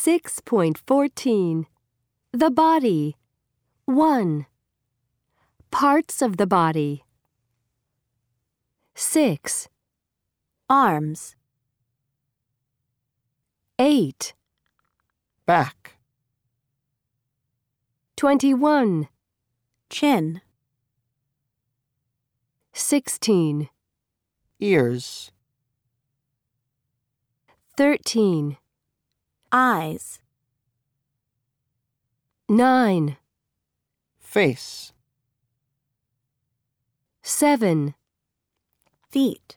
6.14 The body 1. Parts of the body 6. arms, 8. back, 21. chin, 16. ears, 13. Eyes, 9. face, 7. feet,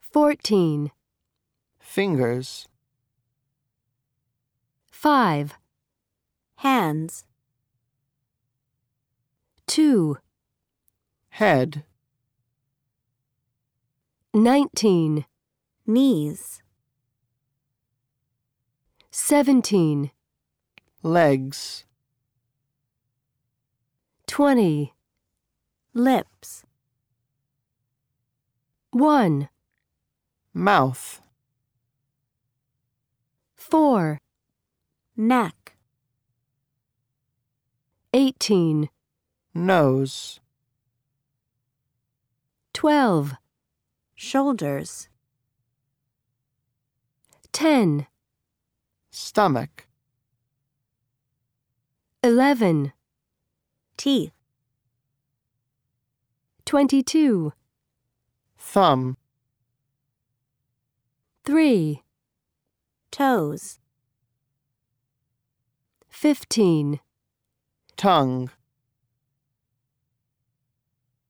14. fingers, 5. hands, 2. head, 19. knees, 17. legs, 20. lips, 1. mouth, 4. neck, 18. nose, 12. shoulders, 10. Stomach, 11. teeth, 22. thumb, 3. toes, 15. tongue,